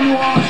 brainwashed.